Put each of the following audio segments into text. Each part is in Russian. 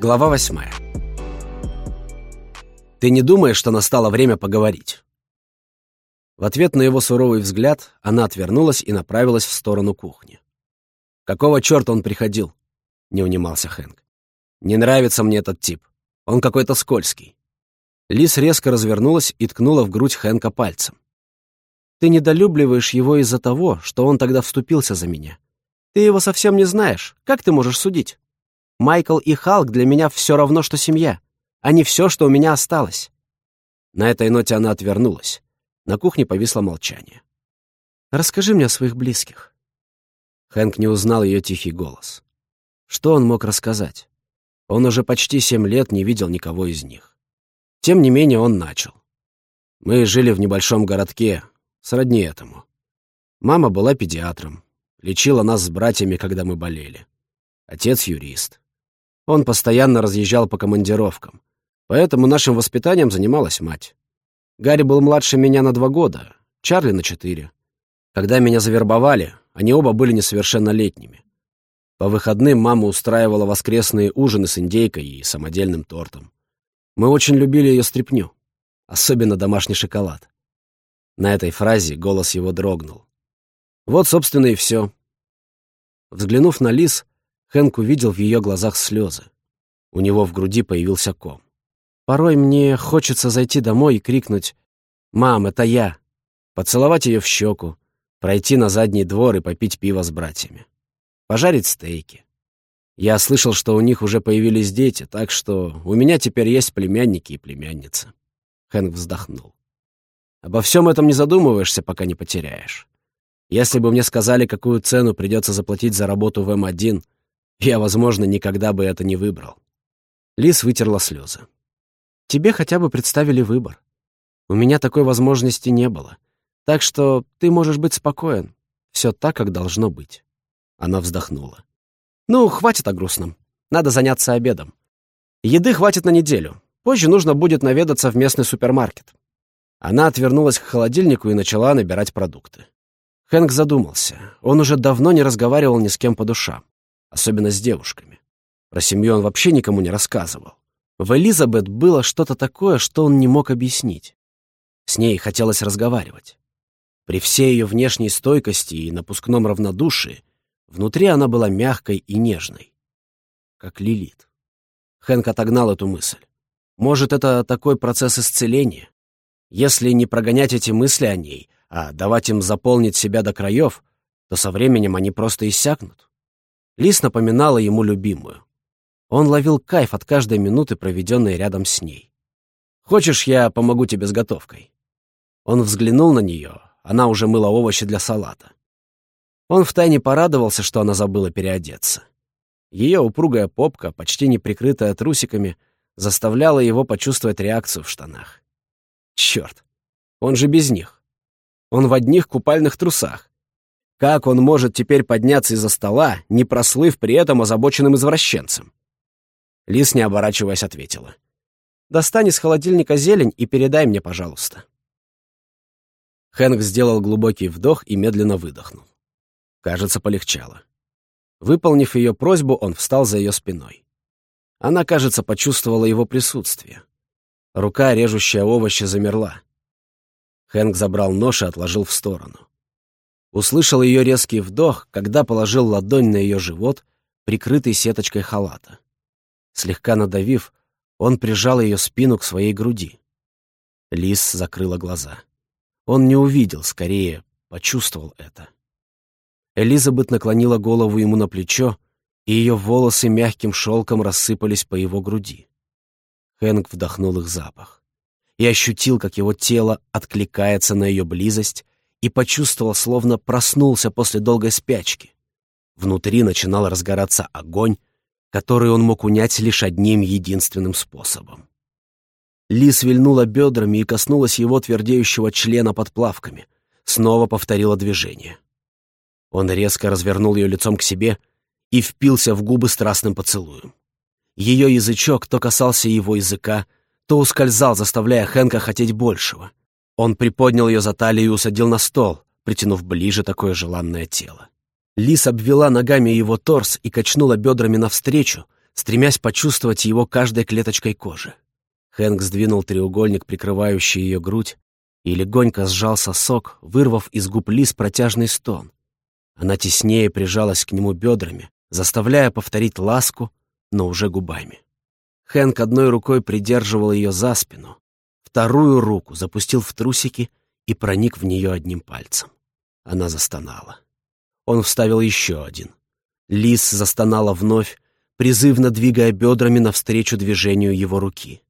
Глава восьмая. «Ты не думаешь, что настало время поговорить?» В ответ на его суровый взгляд она отвернулась и направилась в сторону кухни. «Какого черта он приходил?» — не унимался Хэнк. «Не нравится мне этот тип. Он какой-то скользкий». Лис резко развернулась и ткнула в грудь Хэнка пальцем. «Ты недолюбливаешь его из-за того, что он тогда вступился за меня. Ты его совсем не знаешь. Как ты можешь судить? Майкл и Халк для меня все равно, что семья. Они все, что у меня осталось». На этой ноте она отвернулась. На кухне повисло молчание. «Расскажи мне о своих близких». Хэнк не узнал ее тихий голос. Что он мог рассказать? Он уже почти семь лет не видел никого из них. Тем не менее он начал. Мы жили в небольшом городке, сродни этому. Мама была педиатром, лечила нас с братьями, когда мы болели. Отец — юрист. Он постоянно разъезжал по командировкам, поэтому нашим воспитанием занималась мать. Гарри был младше меня на два года, Чарли на четыре. Когда меня завербовали, они оба были несовершеннолетними. По выходным мама устраивала воскресные ужины с индейкой и самодельным тортом. Мы очень любили ее стряпню, особенно домашний шоколад. На этой фразе голос его дрогнул. Вот, собственно, и все. Взглянув на Лис, Хэнк увидел в ее глазах слезы. У него в груди появился ком. Порой мне хочется зайти домой и крикнуть «Мам, это я!» Поцеловать ее в щеку, пройти на задний двор и попить пиво с братьями. Пожарить стейки. Я слышал, что у них уже появились дети, так что у меня теперь есть племянники и племянницы. Хэнк вздохнул. Обо всем этом не задумываешься, пока не потеряешь. Если бы мне сказали, какую цену придется заплатить за работу в М1, я, возможно, никогда бы это не выбрал. Лис вытерла слезы. Тебе хотя бы представили выбор. У меня такой возможности не было. Так что ты можешь быть спокоен. Все так, как должно быть. Она вздохнула. Ну, хватит о грустном. Надо заняться обедом. Еды хватит на неделю. Позже нужно будет наведаться в местный супермаркет. Она отвернулась к холодильнику и начала набирать продукты. Хэнк задумался. Он уже давно не разговаривал ни с кем по душам, особенно с девушками. Про семью он вообще никому не рассказывал. В Элизабет было что-то такое, что он не мог объяснить. С ней хотелось разговаривать. При всей ее внешней стойкости и напускном равнодушии внутри она была мягкой и нежной, как Лилит. Хэнк отогнал эту мысль. Может, это такой процесс исцеления? Если не прогонять эти мысли о ней, а давать им заполнить себя до краев, то со временем они просто иссякнут. Лис напоминала ему любимую. Он ловил кайф от каждой минуты, проведенной рядом с ней. «Хочешь, я помогу тебе с готовкой?» Он взглянул на нее, она уже мыла овощи для салата. Он втайне порадовался, что она забыла переодеться. Ее упругая попка, почти не прикрытая трусиками, заставляла его почувствовать реакцию в штанах. Черт, он же без них. Он в одних купальных трусах. Как он может теперь подняться из-за стола, не прослыв при этом озабоченным извращенцем? Лис, не оборачиваясь, ответила. «Достань из холодильника зелень и передай мне, пожалуйста». Хэнк сделал глубокий вдох и медленно выдохнул. Кажется, полегчало. Выполнив ее просьбу, он встал за ее спиной. Она, кажется, почувствовала его присутствие. Рука, режущая овощи, замерла. Хэнк забрал нож и отложил в сторону. Услышал ее резкий вдох, когда положил ладонь на ее живот, прикрытый сеточкой халата. Слегка надавив, он прижал ее спину к своей груди. Лис закрыла глаза. Он не увидел, скорее, почувствовал это. Элизабет наклонила голову ему на плечо, и ее волосы мягким шелком рассыпались по его груди. Хэнк вдохнул их запах и ощутил, как его тело откликается на ее близость, и почувствовал, словно проснулся после долгой спячки. Внутри начинал разгораться огонь, который он мог унять лишь одним единственным способом. Лис вильнула бедрами и коснулась его твердеющего члена под плавками. Снова повторила движение. Он резко развернул ее лицом к себе и впился в губы страстным поцелуем. Ее язычок то касался его языка, то ускользал, заставляя Хэнка хотеть большего. Он приподнял ее за талию и усадил на стол, притянув ближе такое желанное тело. Лис обвела ногами его торс и качнула бедрами навстречу, стремясь почувствовать его каждой клеточкой кожи. Хэнк сдвинул треугольник, прикрывающий ее грудь, и легонько сжал сосок, вырвав из губ Лиз протяжный стон. Она теснее прижалась к нему бедрами, заставляя повторить ласку, но уже губами. Хэнк одной рукой придерживал ее за спину, вторую руку запустил в трусики и проник в нее одним пальцем. Она застонала. Он вставил еще один. Лис застонала вновь, призывно двигая бедрами навстречу движению его руки.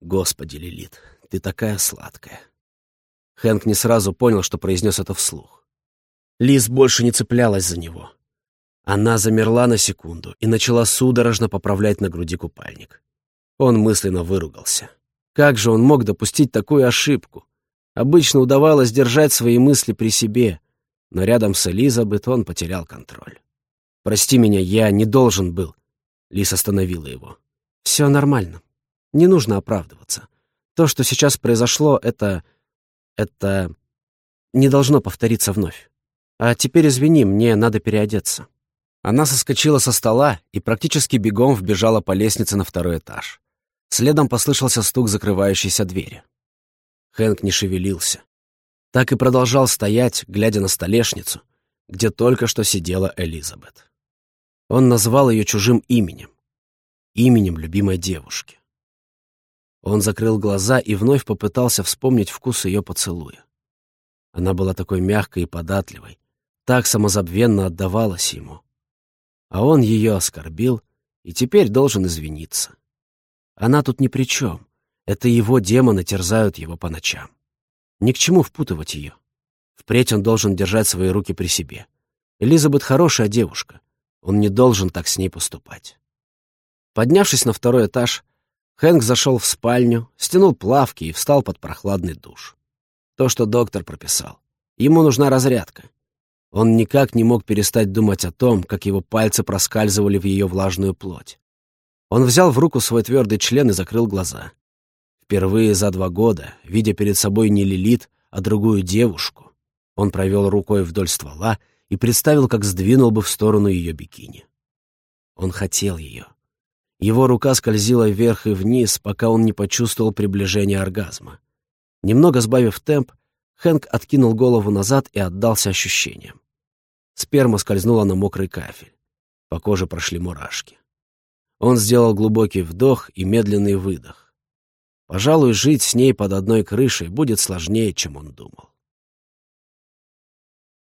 «Господи, Лилит, ты такая сладкая!» Хэнк не сразу понял, что произнес это вслух. Лис больше не цеплялась за него. Она замерла на секунду и начала судорожно поправлять на груди купальник. Он мысленно выругался. Как же он мог допустить такую ошибку? Обычно удавалось держать свои мысли при себе, но рядом с Элизабет он потерял контроль. «Прости меня, я не должен был». Лис остановила его. «Все нормально. Не нужно оправдываться. То, что сейчас произошло, это... это... не должно повториться вновь. А теперь извини, мне надо переодеться». Она соскочила со стола и практически бегом вбежала по лестнице на второй этаж. Следом послышался стук закрывающейся двери. Хэнк не шевелился. Так и продолжал стоять, глядя на столешницу, где только что сидела Элизабет. Он назвал ее чужим именем, именем любимой девушки. Он закрыл глаза и вновь попытался вспомнить вкус ее поцелуя. Она была такой мягкой и податливой, так самозабвенно отдавалась ему. А он ее оскорбил и теперь должен извиниться. Она тут ни при чем. Это его демоны терзают его по ночам. Ни к чему впутывать ее. Впредь он должен держать свои руки при себе. Элизабет хорошая девушка. Он не должен так с ней поступать. Поднявшись на второй этаж, Хэнк зашел в спальню, стянул плавки и встал под прохладный душ. То, что доктор прописал. Ему нужна разрядка. Он никак не мог перестать думать о том, как его пальцы проскальзывали в ее влажную плоть. Он взял в руку свой твердый член и закрыл глаза. Впервые за два года, видя перед собой не Лилит, а другую девушку, он провел рукой вдоль ствола и представил, как сдвинул бы в сторону ее бикини. Он хотел ее. Его рука скользила вверх и вниз, пока он не почувствовал приближения оргазма. Немного сбавив темп, Хэнк откинул голову назад и отдался ощущениям. Сперма скользнула на мокрый кафель. По коже прошли мурашки. Он сделал глубокий вдох и медленный выдох. Пожалуй, жить с ней под одной крышей будет сложнее, чем он думал.